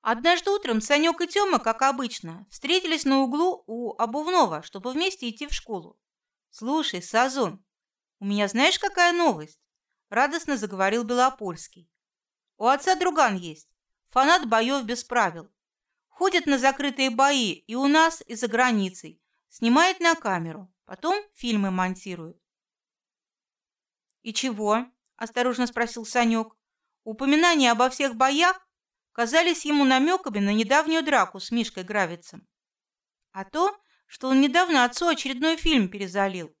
Однажды утром Санек и Тёма, как обычно, встретились на углу у обувного, чтобы вместе идти в школу. Слушай, Сазон, у меня знаешь какая новость? Радостно заговорил Белопольский. У отца друган есть, фанат боев без правил. Ходит на закрытые бои и у нас, и за границей. Снимает на камеру, потом фильмы монтирует. И чего? Осторожно спросил Санек. Упоминания обо всех боях казались ему намеками на недавнюю драку с Мишкой Гравицем. А то, что он недавно отцу очередной фильм перезалил.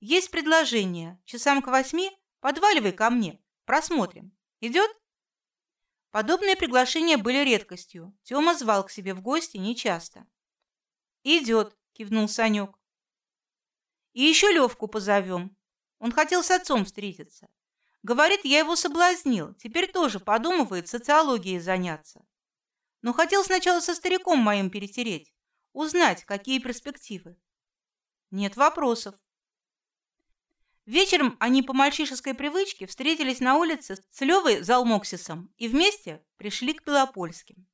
Есть предложение. Часам к восьми подваливай ко мне, просмотрим. Идет? Подобные приглашения были редкостью. Тёма звал к себе в гости нечасто. Идет, кивнул Санек. И еще Левку позовем. Он хотел с отцом встретиться. Говорит, я его соблазнил. Теперь тоже подумывает социологией заняться. Но хотел сначала со стариком моим перетереть, узнать, какие перспективы. Нет вопросов. Вечером они по мальчишеской привычке встретились на улице с Левой Залмоксисом и вместе пришли к Белопольским.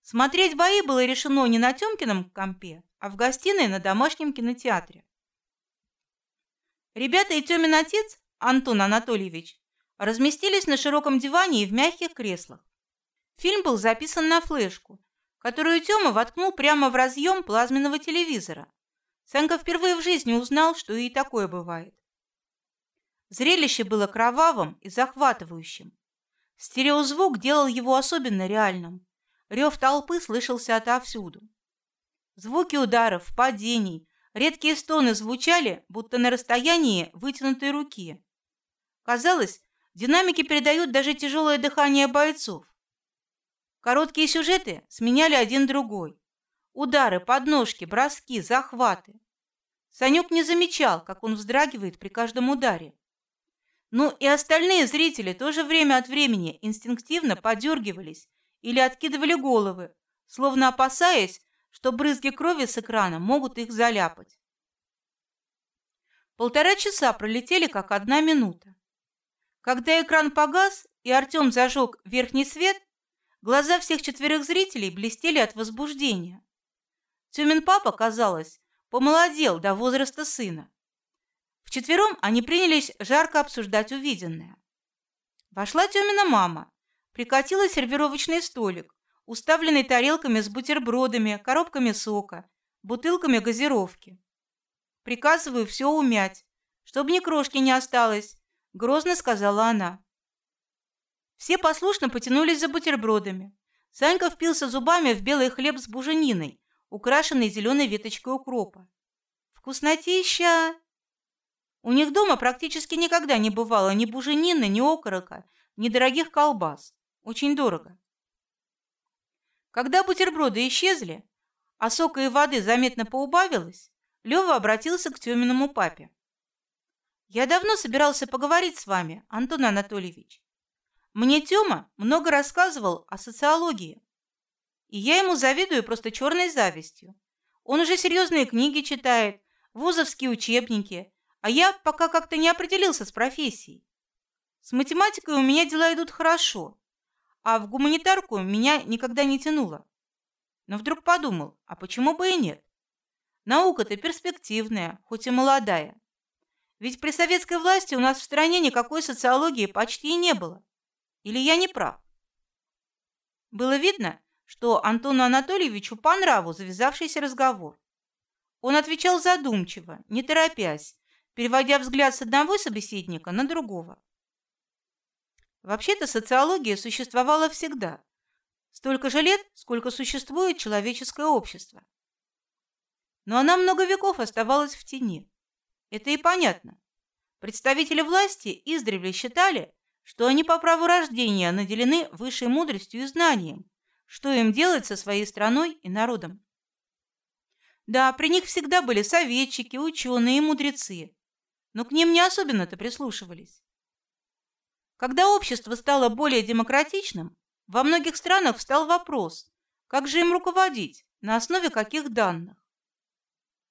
Смотреть бои было решено не на Тёмкином компе, а в гостиной на домашнем кинотеатре. Ребята и Тёмин отец Антон Анатольевич, разместились на широком диване и в мягких креслах. Фильм был записан на флешку, которую Тёма воткнул прямо в разъем плазменного телевизора. Санька впервые в жизни узнал, что и такое бывает. Зрелище было кровавым и захватывающим. Стереозвук делал его особенно реальным. Рев толпы слышался отовсюду. Звуки ударов, падений, редкие стоны звучали, будто на расстоянии вытянутой руки. Казалось, динамики передают даже тяжелое дыхание бойцов. Короткие сюжеты сменяли один другой. Удары, подножки, броски, захваты. Санек не замечал, как он вздрагивает при каждом ударе. Ну и остальные зрители тоже время от времени инстинктивно подергивались или откидывали головы, словно опасаясь, что брызги крови с экрана могут их заляпать. Полтора часа пролетели как одна минута. Когда экран погас и Артем зажег верхний свет, глаза всех четверых зрителей блестели от возбуждения. Тюмин папа, казалось, помолодел до возраста сына. Вчетвером они принялись жарко обсуждать увиденное. Вошла Тюмина мама, прикатила сервировочный столик, уставленный тарелками с бутербродами, коробками сока, бутылками газировки. Приказываю все умять, чтобы ни крошки не осталось, грозно сказала она. Все послушно потянулись за бутербродами. Санька впился зубами в белый хлеб с бужениной, украшенный зеленой веточкой укропа. Вкуснотища! У них дома практически никогда не бывало ни буженины, ни окорока, ни дорогих колбас. Очень дорого. Когда бутерброды исчезли, а сока и воды заметно поубавилось, Лева обратился к Тёминому папе. Я давно собирался поговорить с вами, Антон Анатольевич. Мне Тёма много рассказывал о социологии, и я ему завидую просто черной завистью. Он уже серьезные книги читает, вузовские учебники, а я пока как-то не определился с профессией. С математикой у меня дела идут хорошо, а в гуманитарку меня никогда не тянуло. Но вдруг подумал, а почему бы и нет? Наука-то перспективная, хоть и молодая. Ведь при советской власти у нас в стране никакой социологии почти и не было. Или я не прав? Было видно, что Антону Анатольевичу по нраву завязавшийся разговор. Он отвечал задумчиво, не торопясь, переводя взгляд с одного собеседника на другого. Вообще-то социология существовала всегда, столько же лет, сколько существует человеческое общество. Но она много веков оставалась в тени. Это и понятно. Представители власти издревле считали, что они по праву рождения наделены высшей мудростью и знанием, что им делать со своей страной и народом. Да, при них всегда были советчики, ученые и мудрецы, но к ним не особенно-то прислушивались. Когда общество стало более демократичным, во многих странах встал вопрос, как же им руководить, на основе каких данных.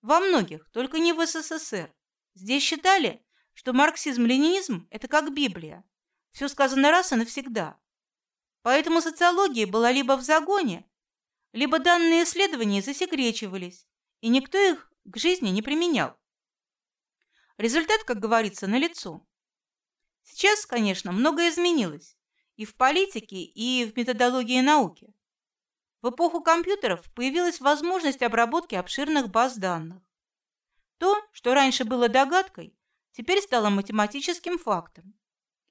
Во многих, только не в СССР. Здесь считали, что марксизм-ленинизм – это как Библия. Все сказано раз и навсегда. Поэтому социология была либо в загоне, либо данные исследования засекречивались, и никто их к жизни не применял. Результат, как говорится, налицо. Сейчас, конечно, многое изменилось и в политике, и в методологии науки. В эпоху компьютеров появилась возможность обработки обширных баз данных. То, что раньше было догадкой, теперь стало математическим фактом.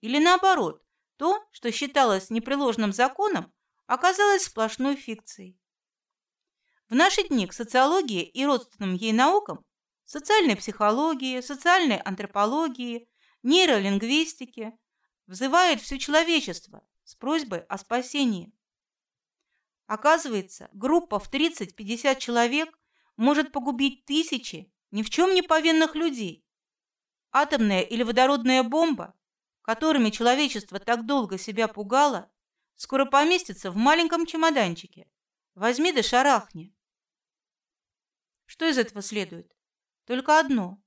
Или наоборот, то, что считалось непреложным законом, оказалось сплошной фикцией. В наши дни к социологии и родственным ей наукам, социальной психологии, социальной антропологии, нейролингвистике, взывает все человечество с просьбой о спасении. Оказывается, группа в 30-50 человек может погубить тысячи ни в чем не повинных людей. Атомная или водородная бомба, которыми человечество так долго себя пугало, скоро поместится в маленьком чемоданчике. Возьми да шарахни. Что из этого следует? Только одно.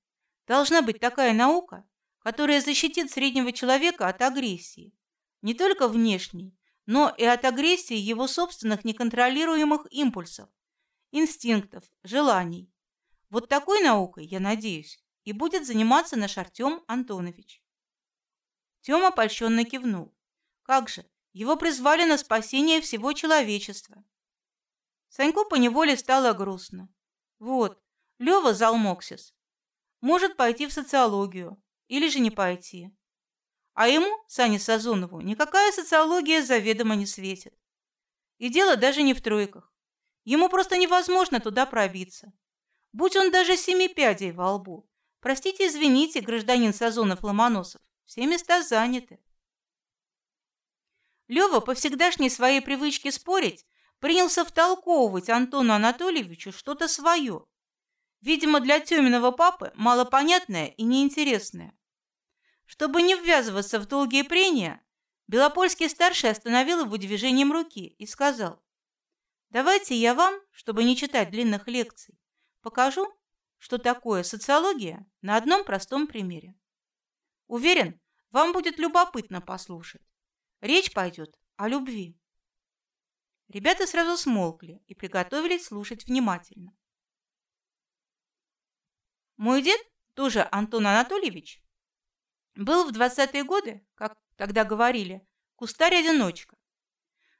Должна быть такая наука, которая защитит среднего человека от агрессии, не только внешней, но и от агрессии его собственных неконтролируемых импульсов, инстинктов, желаний. Вот такой наукой, я надеюсь, и будет заниматься наш Артем Антонович. Тёма польщенно кивнул. Как же, его призвали на спасение всего человечества. Саньку поневоле стало грустно. Вот, Лёва Залмоксис может пойти в социологию, или же не пойти. А ему, Сане Сазонову, никакая социология заведомо не светит. И дело даже не в тройках. Ему просто невозможно туда пробиться. Будь он даже семи пядей во лбу. Простите, извините, гражданин Сазонов-Ломоносов, все места заняты. Лева по всегдашней своей привычке спорить принялся втолковывать Антону Анатольевичу что-то свое, видимо, для Тёминого папы малопонятное и неинтересное. Чтобы не ввязываться в долгие прения, Белопольский старший остановил его движением руки и сказал: "Давайте я вам, чтобы не читать длинных лекций, покажу, что такое социология на одном простом примере. Уверен, вам будет любопытно послушать. Речь пойдет о любви". Ребята сразу смолкли и приготовились слушать внимательно. Мой дед, тоже Антон Анатольевич, был в двадцатые годы, как тогда говорили, кустарь-одиночка.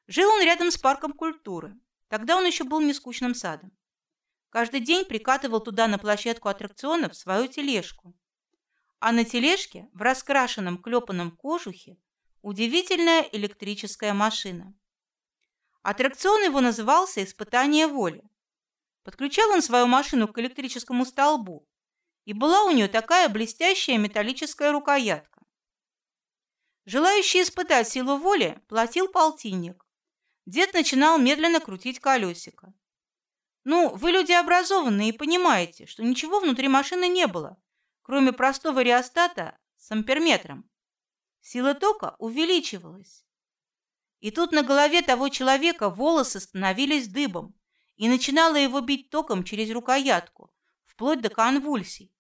Жил он рядом с парком культуры. Тогда он еще был не скучным садом. Каждый день прикатывал туда на площадку аттракционов свою тележку. А на тележке в раскрашенном клепанном кожухе удивительная электрическая машина. Аттракцион его назывался «Испытание воли». Подключал он свою машину к электрическому столбу, и была у нее такая блестящая металлическая рукоятка. Желающий испытать силу воли платил полтинник. Дед начинал медленно крутить колесико. Ну, вы люди образованные и понимаете, что ничего внутри машины не было, кроме простого реостата с амперметром. Сила тока увеличивалась. И тут на голове того человека волосы становились дыбом, и начинало его бить током через рукоятку, вплоть до конвульсий.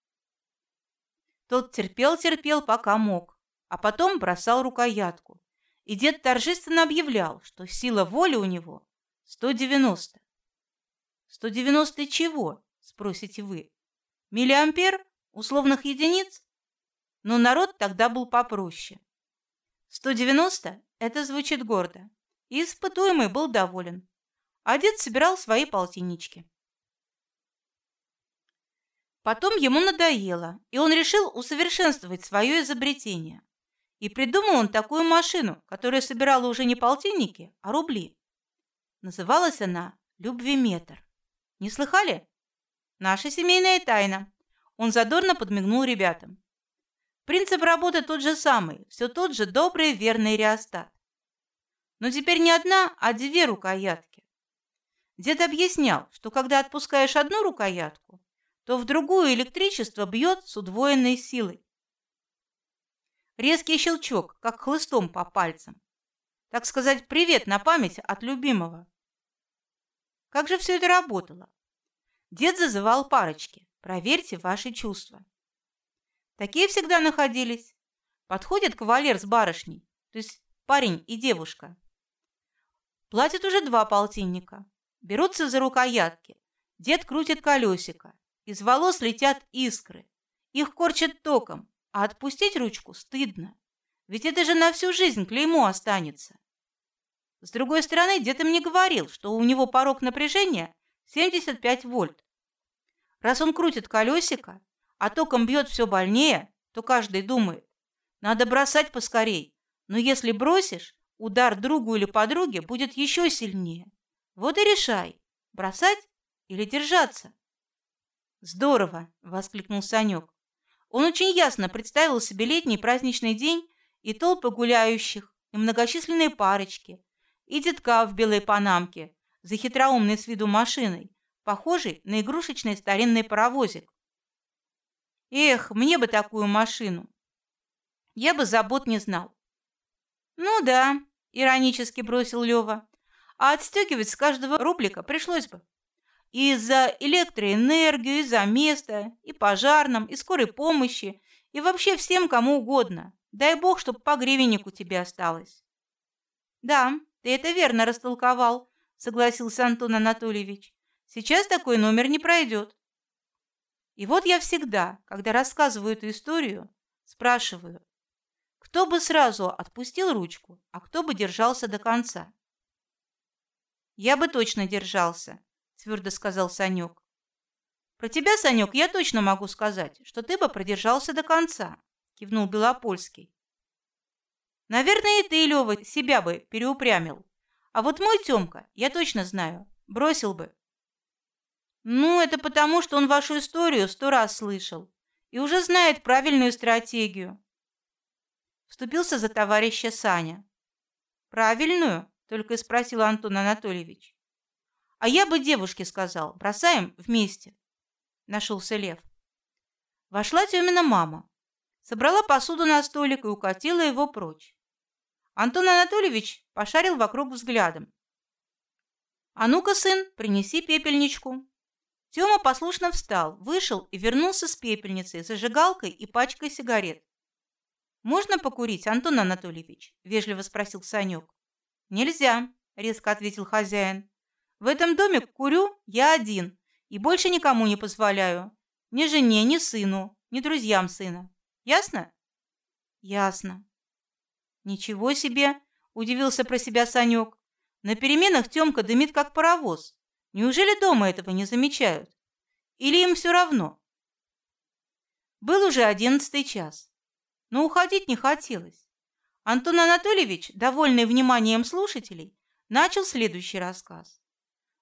Тот терпел-терпел, пока мог, а потом бросал рукоятку. И дед торжественно объявлял, что сила воли у него 190. 190 чего? спросите вы. Миллиампер условных единиц? Но народ тогда был попроще. 190 это звучит гордо. И испытуемый был доволен. А дед собирал свои полтиннички. Потом ему надоело, и он решил усовершенствовать свое изобретение. И придумал он такую машину, которая собирала уже не полтинники, а рубли. Называлась она «Любвиметр». Не слыхали? Наша семейная тайна. Он задорно подмигнул ребятам. Принцип работы тот же самый, все тот же добрый верный реостат. Но теперь не одна, а две рукоятки. Дед объяснял, что когда отпускаешь одну рукоятку, то в другую электричество бьет с удвоенной силой. Резкий щелчок, как хлыстом по пальцам. Так сказать, привет на память от любимого. Как же все это работало? Дед зазывал парочки. Проверьте ваши чувства. Такие всегда находились. Подходит кавалер с барышней, то есть парень и девушка. Платят уже два полтинника. Берутся за рукоятки. Дед крутит колесико. Из волос летят искры. Их корчат током, а отпустить ручку стыдно. Ведь это же на всю жизнь клеймо останется. С другой стороны, дед им не говорил, что у него порог напряжения 75 вольт. Раз он крутит колесико, а током бьет все больнее, то каждый думает, надо бросать поскорей. Но если бросишь, удар другу или подруге будет еще сильнее. Вот и решай, бросать или держаться. Здорово, воскликнул Санек. Он очень ясно представил себе летний праздничный день и толпы гуляющих, и многочисленные парочки, и детка в белой панамке за хитроумной с виду машиной, похожей на игрушечный старинный паровозик. Эх, мне бы такую машину. Я бы забот не знал. Ну да, иронически бросил Лева. А отстегивать с каждого рублика пришлось бы. И за электроэнергию, и за место, и пожарным, и скорой помощи, и вообще всем, кому угодно. Дай бог, чтоб по гривеннику тебе осталось. Да, ты это верно растолковал, согласился Антон Анатольевич. Сейчас такой номер не пройдет. И вот я всегда, когда рассказываю эту историю, спрашиваю, кто бы сразу отпустил ручку, а кто бы держался до конца. Я бы точно держался, твердо сказал Санек. Про тебя, Санек, я точно могу сказать, что ты бы продержался до конца, кивнул Белопольский. Наверное, и ты, Лёва, себя бы переупрямил. А вот мой Тёмка, я точно знаю, бросил бы. Ну, это потому, что он вашу историю сто раз слышал и уже знает правильную стратегию. Вступился за товарища Саня. Правильную? Только и спросил Антон Анатольевич. А я бы девушке сказал, бросаем вместе. Нашелся Лев. Вошла Тёмина мама, собрала посуду на столик и укатила его прочь. Антон Анатольевич пошарил вокруг взглядом. А ну-ка, сын, принеси пепельничку. Тёма послушно встал, вышел и вернулся с пепельницей, зажигалкой и пачкой сигарет. Можно покурить, Антон Анатольевич? вежливо спросил Санек. Нельзя, резко ответил хозяин. В этом доме курю я один и больше никому не позволяю, ни жене, ни сыну, ни друзьям сына. Ясно? Ясно. Ничего себе, удивился про себя Санек. На переменах Тёмка дымит как паровоз. Неужели дома этого не замечают? Или им все равно? Был уже одиннадцатый час, но уходить не хотелось. Антон Анатольевич, довольный вниманием слушателей, начал следующий рассказ.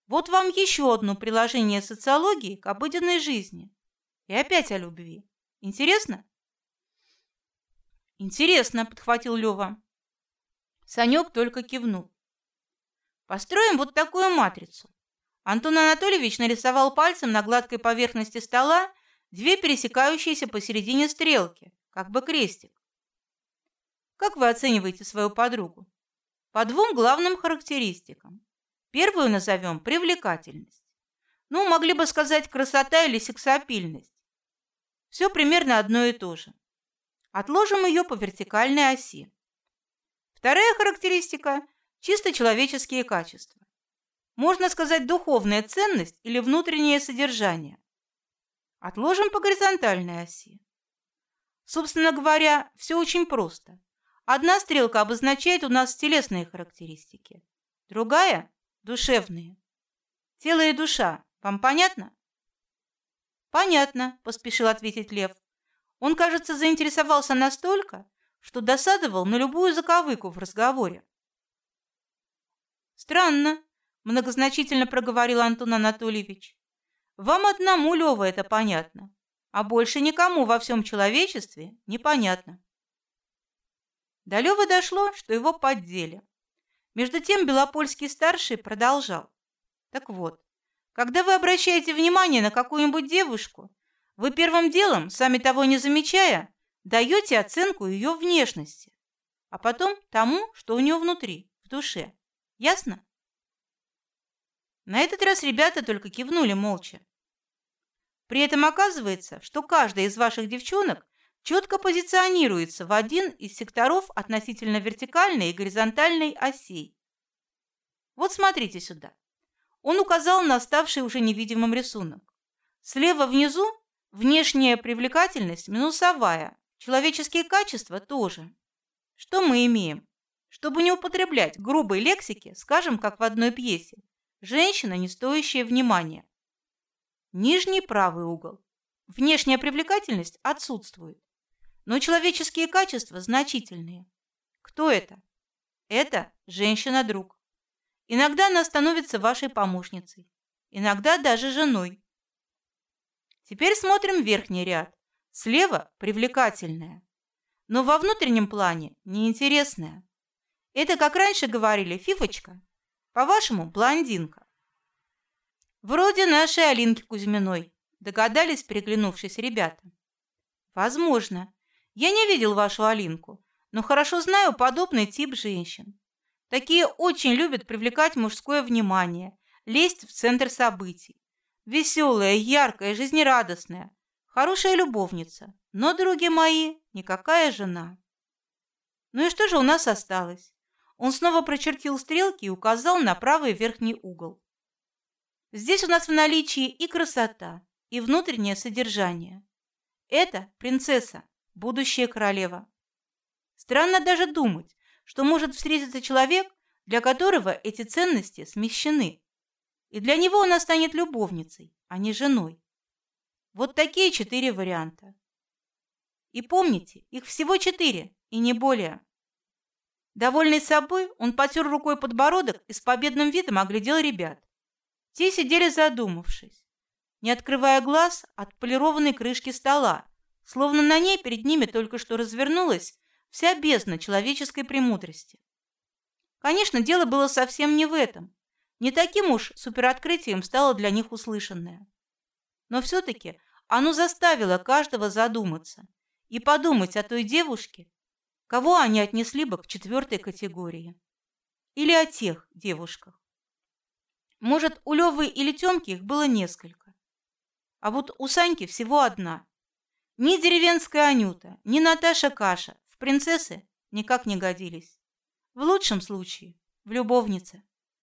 Вот вам еще одно приложение социологии к обыденной жизни. И опять о любви. Интересно? Интересно, подхватил Лева. Санек только кивнул. Построим вот такую матрицу. Антон Анатольевич нарисовал пальцем на гладкой поверхности стола две пересекающиеся посередине стрелки, как бы крестик. Как вы оцениваете свою подругу? По двум главным характеристикам. Первую назовем привлекательность. Ну, могли бы сказать красота или сексапильность. Все примерно одно и то же. Отложим ее по вертикальной оси. Вторая характеристика чисто человеческие качества можно сказать, духовная ценность или внутреннее содержание. Отложим по горизонтальной оси. Собственно говоря, все очень просто. Одна стрелка обозначает у нас телесные характеристики, другая душевные. Тело и душа. Вам понятно? Понятно, поспешил ответить Лев. Он, кажется, заинтересовался настолько, что досадовал на любую заковыку в разговоре. Странно, многозначительно проговорил Антон Анатольевич. Вам одному, Лева, это понятно, а больше никому во всем человечестве непонятно. До Левы дошло, что его поддели. Между тем Белопольский старший продолжал: "Так вот, когда вы обращаете внимание на какую-нибудь девушку, вы первым делом, сами того не замечая, даете оценку ее внешности, а потом тому, что у нее внутри, в душе. Ясно? На этот раз ребята только кивнули молча. При этом оказывается, что каждая из ваших девчонок четко позиционируется в один из секторов относительно вертикальной и горизонтальной осей. Вот смотрите сюда. Он указал на ставший уже невидимым рисунок. Слева внизу внешняя привлекательность минусовая, человеческие качества тоже. Что мы имеем? Чтобы не употреблять грубой лексики, скажем, как в одной пьесе. Женщина, не стоящая внимания. Нижний правый угол. Внешняя привлекательность отсутствует, но человеческие качества значительные. Кто это? Это женщина-друг. Иногда она становится вашей помощницей, иногда даже женой. Теперь смотрим верхний ряд. Слева привлекательная, но во внутреннем плане неинтересная. Это, как раньше говорили, фифочка. По-вашему, блондинка. Вроде нашей Алинки Кузьминой, догадались, переглянувшись ребята. Возможно. Я не видел вашу Алинку, но хорошо знаю подобный тип женщин. Такие очень любят привлекать мужское внимание, лезть в центр событий. Веселая, яркая, жизнерадостная, хорошая любовница, но, други мои, никакая жена. Ну и что же у нас осталось? Он снова прочертил стрелки и указал на правый верхний угол. Здесь у нас в наличии и красота, и внутреннее содержание. Это принцесса, будущая королева. Странно даже думать, что может встретиться человек, для которого эти ценности смещены, и для него она станет любовницей, а не женой. Вот такие четыре варианта. И помните, их всего четыре, и не более. Довольный собой, он потер рукой подбородок и с победным видом оглядел ребят. Те сидели задумавшись, не открывая глаз от полированной крышки стола, словно на ней перед ними только что развернулась вся бездна человеческой премудрости. Конечно, дело было совсем не в этом. Не таким уж супероткрытием стало для них услышанное. Но все-таки оно заставило каждого задуматься и подумать о той девушке, кого они отнесли бы к четвертой категории. Или о тех девушках. Может, у Левы или Тёмки их было несколько. А вот у Саньки всего одна. Ни деревенская Анюта, ни Наташа Каша в принцессы никак не годились. В лучшем случае в любовнице.